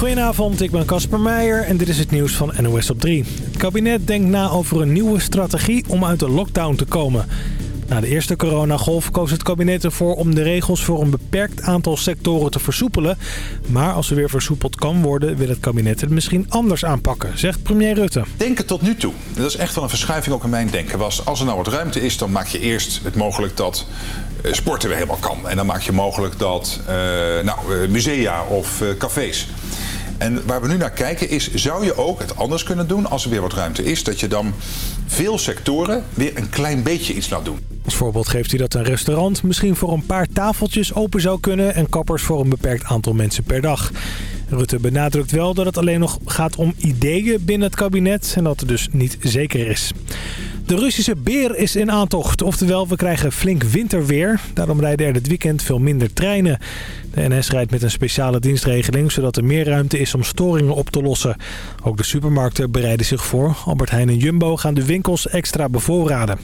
Goedenavond, ik ben Casper Meijer en dit is het nieuws van NOS op 3. Het kabinet denkt na over een nieuwe strategie om uit de lockdown te komen. Na de eerste coronagolf koos het kabinet ervoor om de regels voor een beperkt aantal sectoren te versoepelen. Maar als er weer versoepeld kan worden, wil het kabinet het misschien anders aanpakken, zegt premier Rutte. Denken tot nu toe, dat is echt wel een verschuiving ook in mijn denken, was als er nou wat ruimte is, dan maak je eerst het mogelijk dat eh, sporten weer helemaal kan. En dan maak je mogelijk dat uh, nou, uh, musea of cafés. En waar we nu naar kijken is, zou je ook het anders kunnen doen als er weer wat ruimte is? Dat je dan veel sectoren weer een klein beetje iets laat doen. Als voorbeeld geeft hij dat een restaurant misschien voor een paar tafeltjes open zou kunnen... en kappers voor een beperkt aantal mensen per dag. Rutte benadrukt wel dat het alleen nog gaat om ideeën binnen het kabinet... en dat het dus niet zeker is. De Russische beer is in aantocht. Oftewel, we krijgen flink winterweer. Daarom rijden er dit weekend veel minder treinen. De NS rijdt met een speciale dienstregeling... zodat er meer ruimte is om storingen op te lossen. Ook de supermarkten bereiden zich voor. Albert Heijn en Jumbo gaan de winkels extra bevoorraden.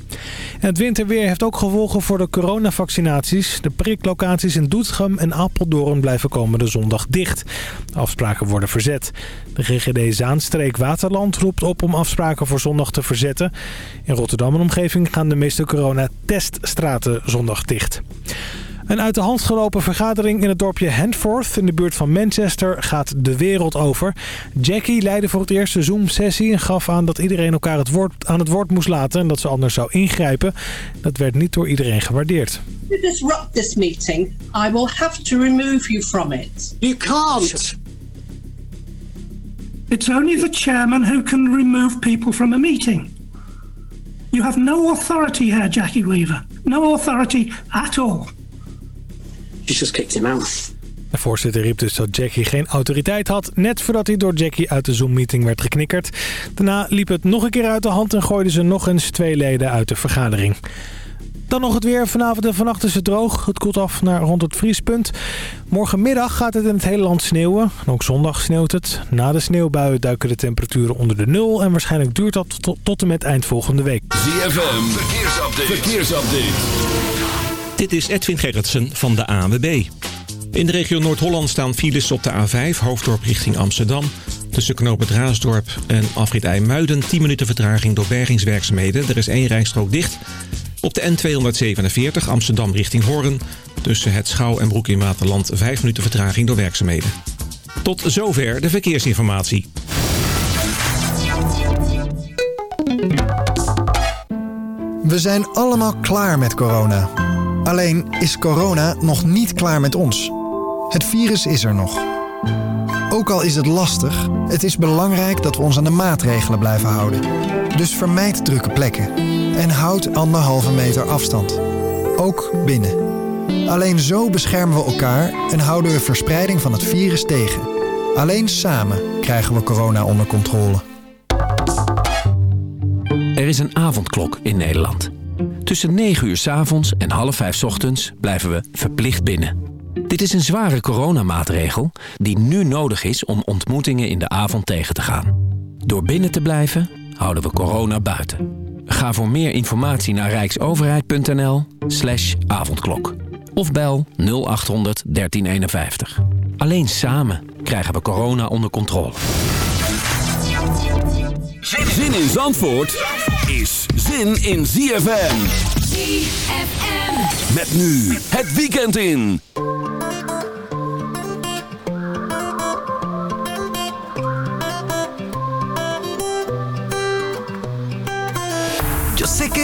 En het winterweer heeft ook gevolgen voor de coronavaccinaties. De priklocaties in Doetinchem en Apeldoorn blijven komende zondag dicht. Afspraken worden verzet. De GGD Zaanstreek Waterland roept op om afspraken voor zondag te verzetten. Rotterdam en omgeving gaan de meeste coronateststraten zondag dicht. Een uit de hand gelopen vergadering in het dorpje Handforth in de buurt van Manchester gaat de wereld over. Jackie leidde voor het eerst de Zoom-sessie en gaf aan dat iedereen elkaar het woord, aan het woord moest laten en dat ze anders zou ingrijpen. Dat werd niet door iedereen gewaardeerd. You disrupt this meeting, I will have to remove you from it. You can't. It's only the chairman who can remove people from a meeting. You have no authority here, Jackie Weaver. No authority at all. She just kicked him out. De voorzitter riep dus dat Jackie geen autoriteit had... net voordat hij door Jackie uit de Zoom-meeting werd geknikkerd. Daarna liep het nog een keer uit de hand... en gooiden ze nog eens twee leden uit de vergadering. Dan nog het weer. Vanavond en vannacht is het droog. Het koelt af naar rond het vriespunt. Morgenmiddag gaat het in het hele land sneeuwen. En ook zondag sneeuwt het. Na de sneeuwbuien duiken de temperaturen onder de nul. En waarschijnlijk duurt dat tot, tot en met eind volgende week. ZFM, verkeersupdate. verkeersupdate. Dit is Edwin Gerritsen van de ANWB. In de regio Noord-Holland staan files op de A5, hoofddorp richting Amsterdam. Tussen knooppunt Raasdorp en afrit IJmuiden 10 minuten vertraging door bergingswerkzaamheden. Er is één rijstrook dicht. Op de N247 Amsterdam richting Hoorn. Tussen het Schouw en Broek in Waterland 5 minuten vertraging door werkzaamheden. Tot zover de verkeersinformatie. We zijn allemaal klaar met corona. Alleen is corona nog niet klaar met ons. Het virus is er nog. Ook al is het lastig, het is belangrijk dat we ons aan de maatregelen blijven houden. Dus vermijd drukke plekken en houd anderhalve meter afstand. Ook binnen. Alleen zo beschermen we elkaar en houden we verspreiding van het virus tegen. Alleen samen krijgen we corona onder controle. Er is een avondklok in Nederland. Tussen 9 uur s avonds en half 5 s ochtends blijven we verplicht binnen. Dit is een zware coronamaatregel die nu nodig is om ontmoetingen in de avond tegen te gaan. Door binnen te blijven houden we corona buiten. Ga voor meer informatie naar rijksoverheid.nl slash avondklok. Of bel 0800 1351. Alleen samen krijgen we corona onder controle. Zin in Zandvoort is zin in ZFM. ZFM. Met nu het weekend in.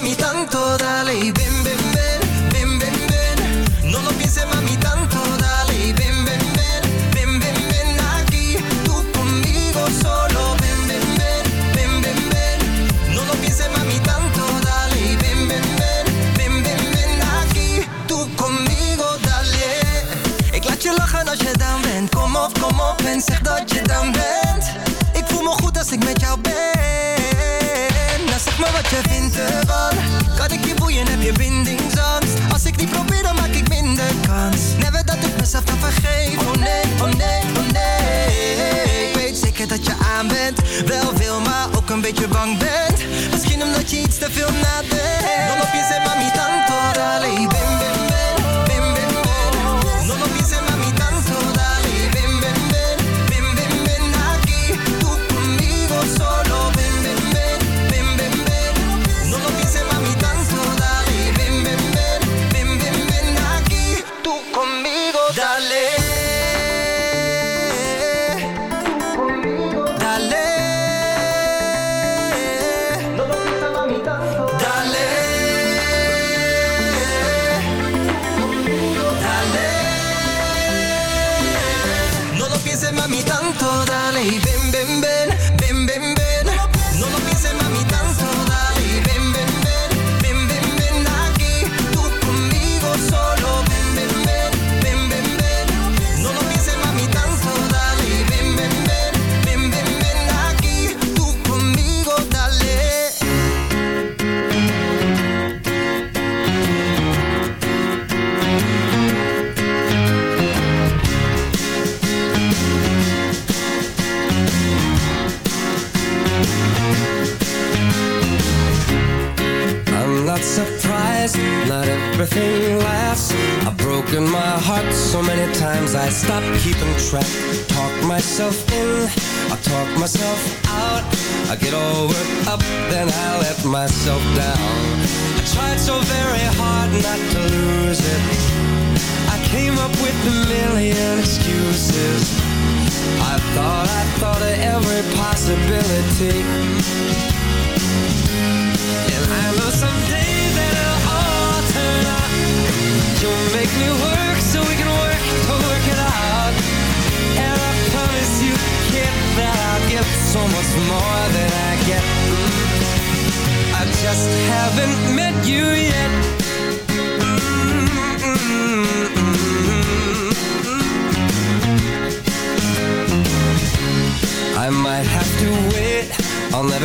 mami tanto, dale y ven, ven, ven, ven, ven, ven. No lo pienses mami tanto, dale y ven, ven, ven, ven, ven, ven aquí. Tú conmigo solo, ven, ven, ven, ven, ven, ven. No lo pienses mami tanto, dale y ven, ven, ven, ven, ven, ven aquí. Tú conmigo, dale. Ik laat je lachen als je dan bent. Kom op, kom op en. Oh nee, oh nee, oh nee. Ik weet zeker dat je aan bent. Wel wil, maar ook een beetje bang bent. Misschien omdat je iets te veel nadenkt. Dan op je.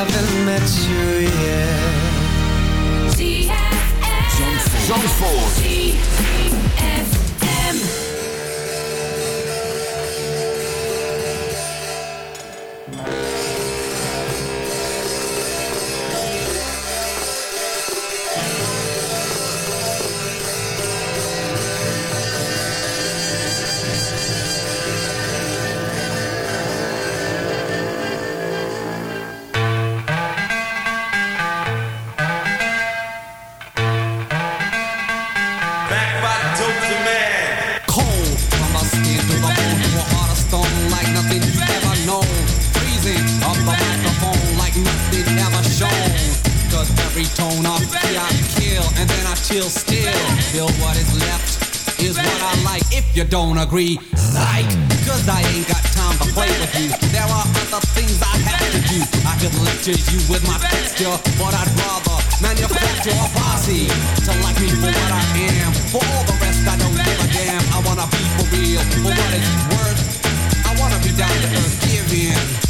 haven't met you yet. Zandvoort. Tone I kill and then I chill still. Feel what is left is what I like if you don't agree. Psych, cause I ain't got time to play with you. There are other things I have to do. I could lecture you with my texture, but I'd rather manufacture a posse to like me for what I am. For all the rest, I don't give a damn. I wanna be for real, for what it's worth. I wanna be down to earth, give in.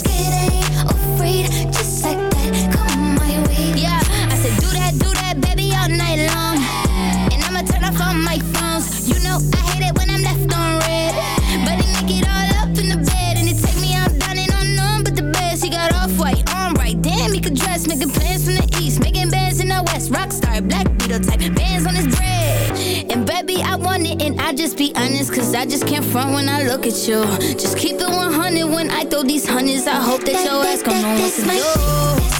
Scared, front when I look at you. Just keep it 100 when I throw these hundreds. I hope that your ass gon' know what to do.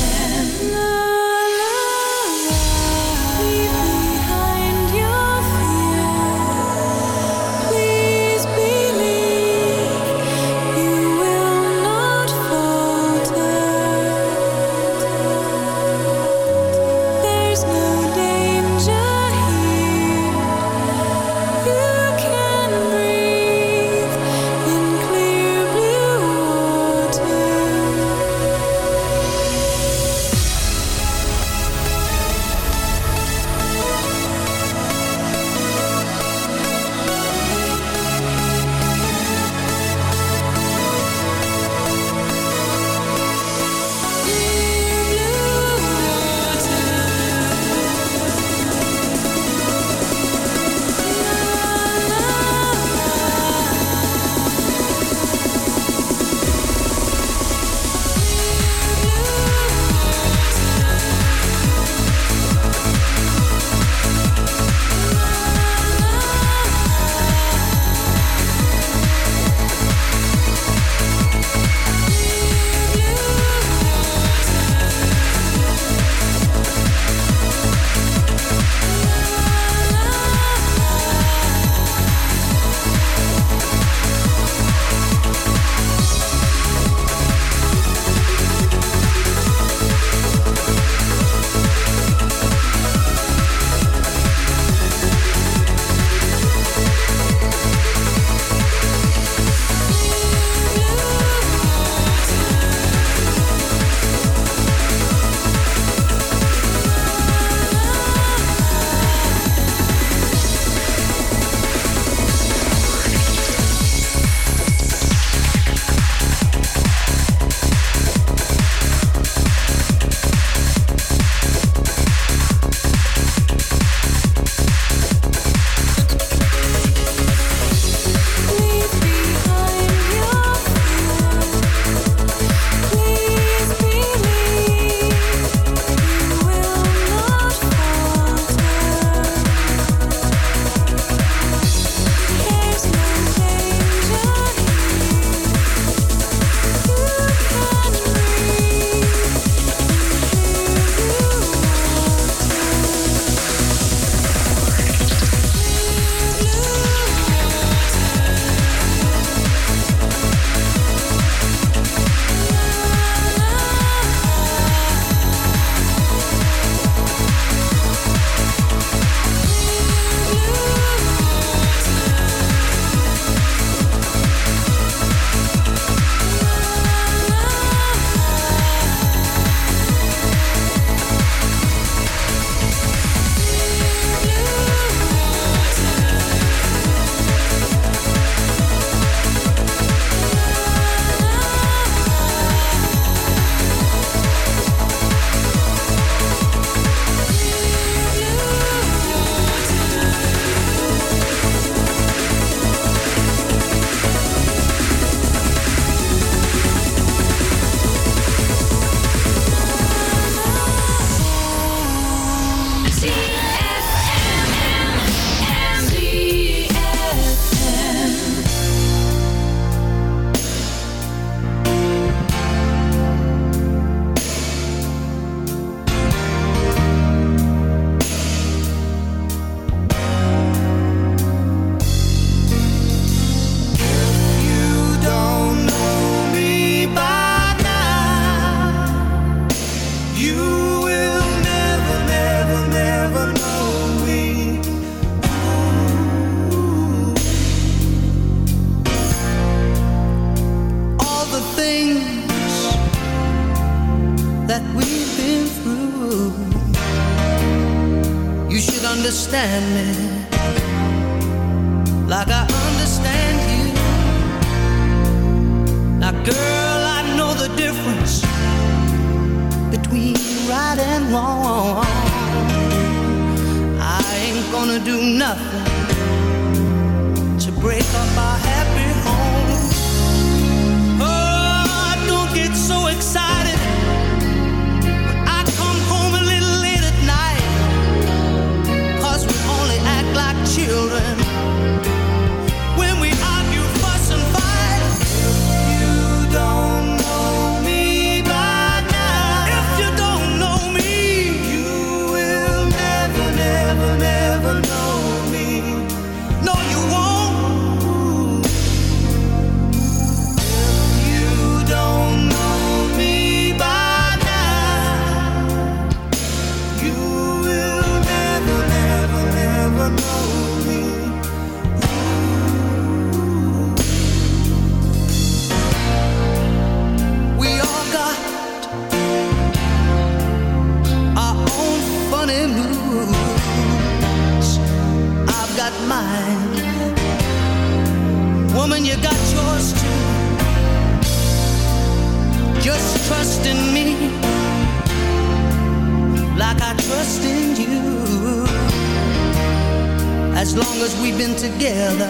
Together,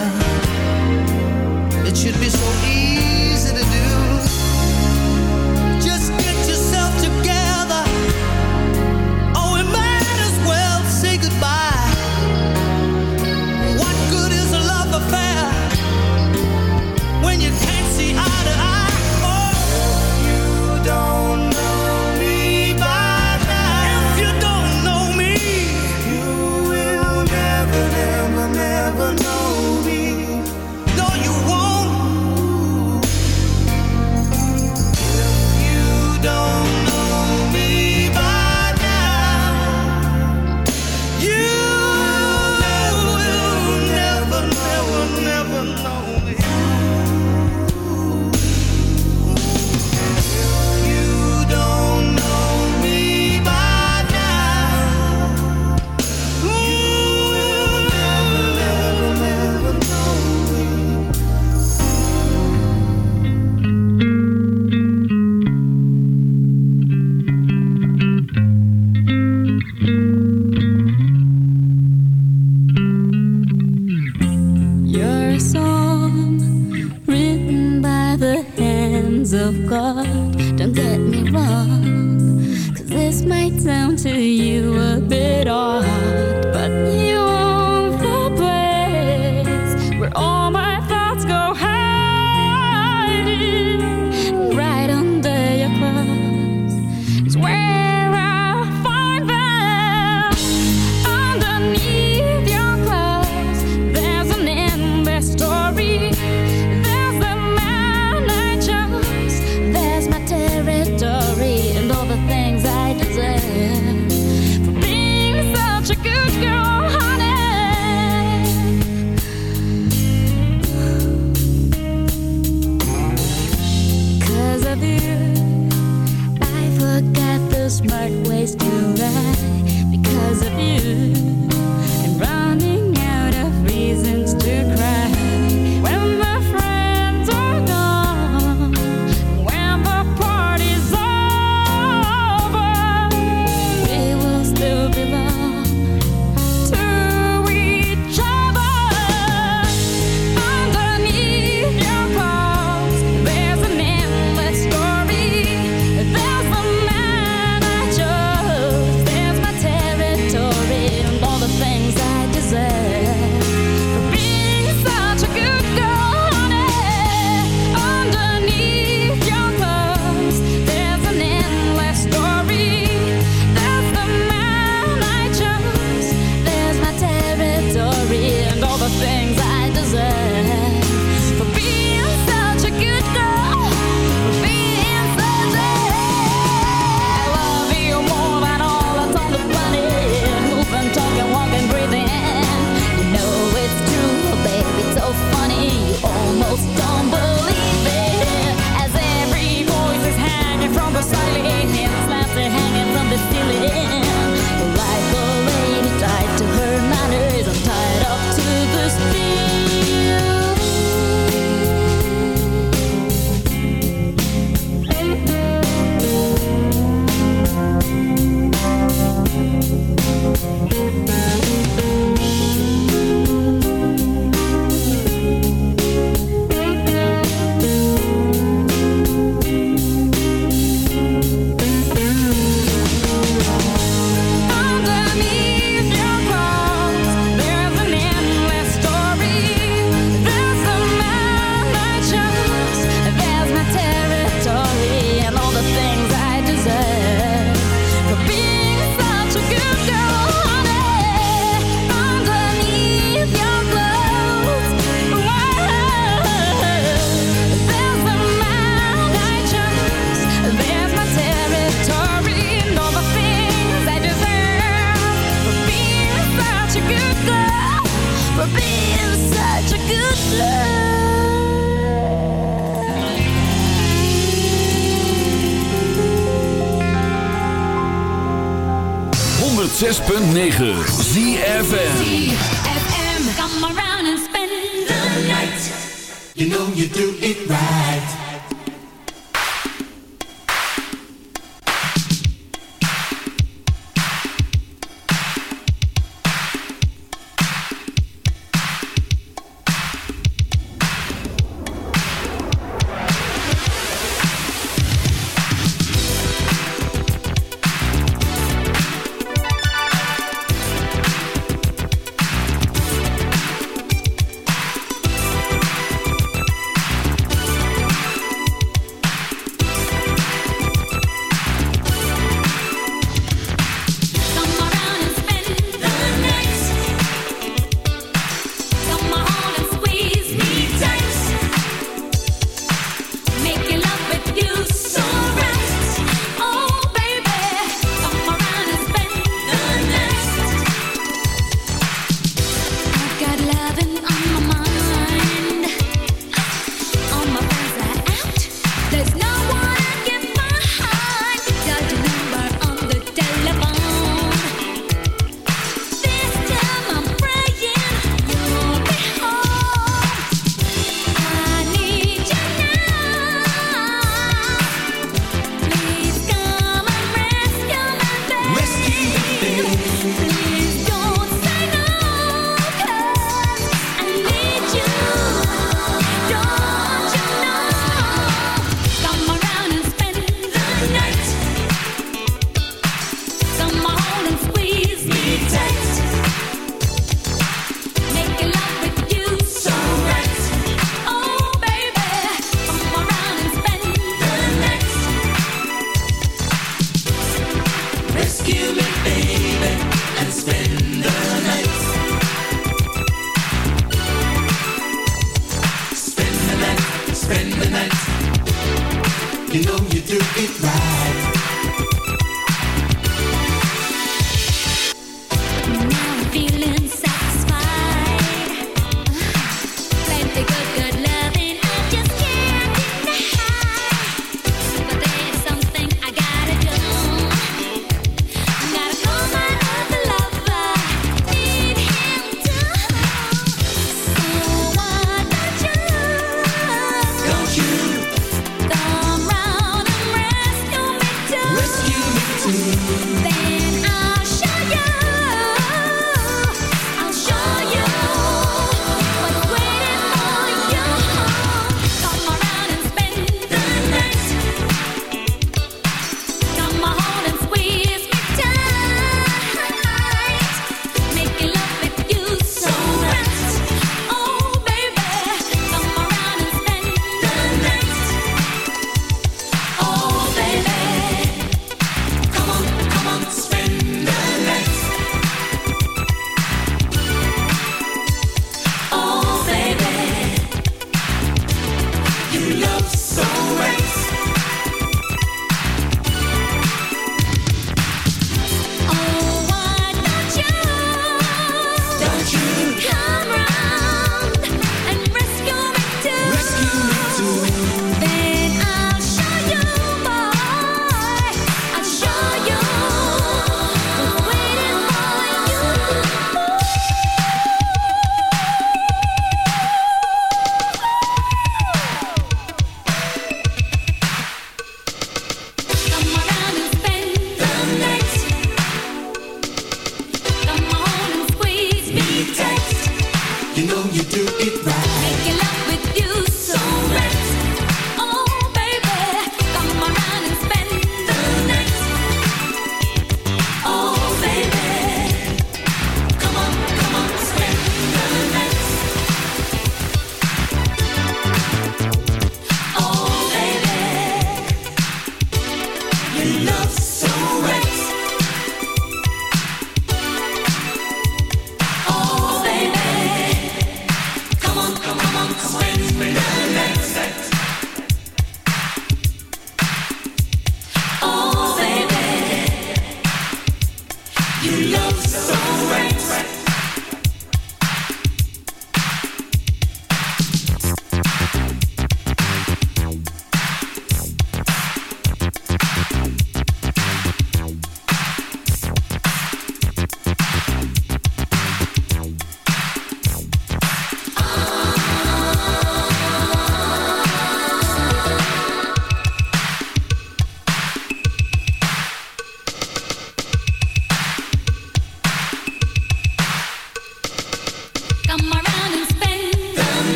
it should be so easy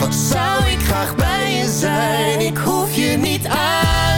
Wat zou ik graag bij je zijn? Ik hoef je niet uit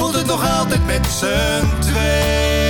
voelt het nog altijd met z'n twee.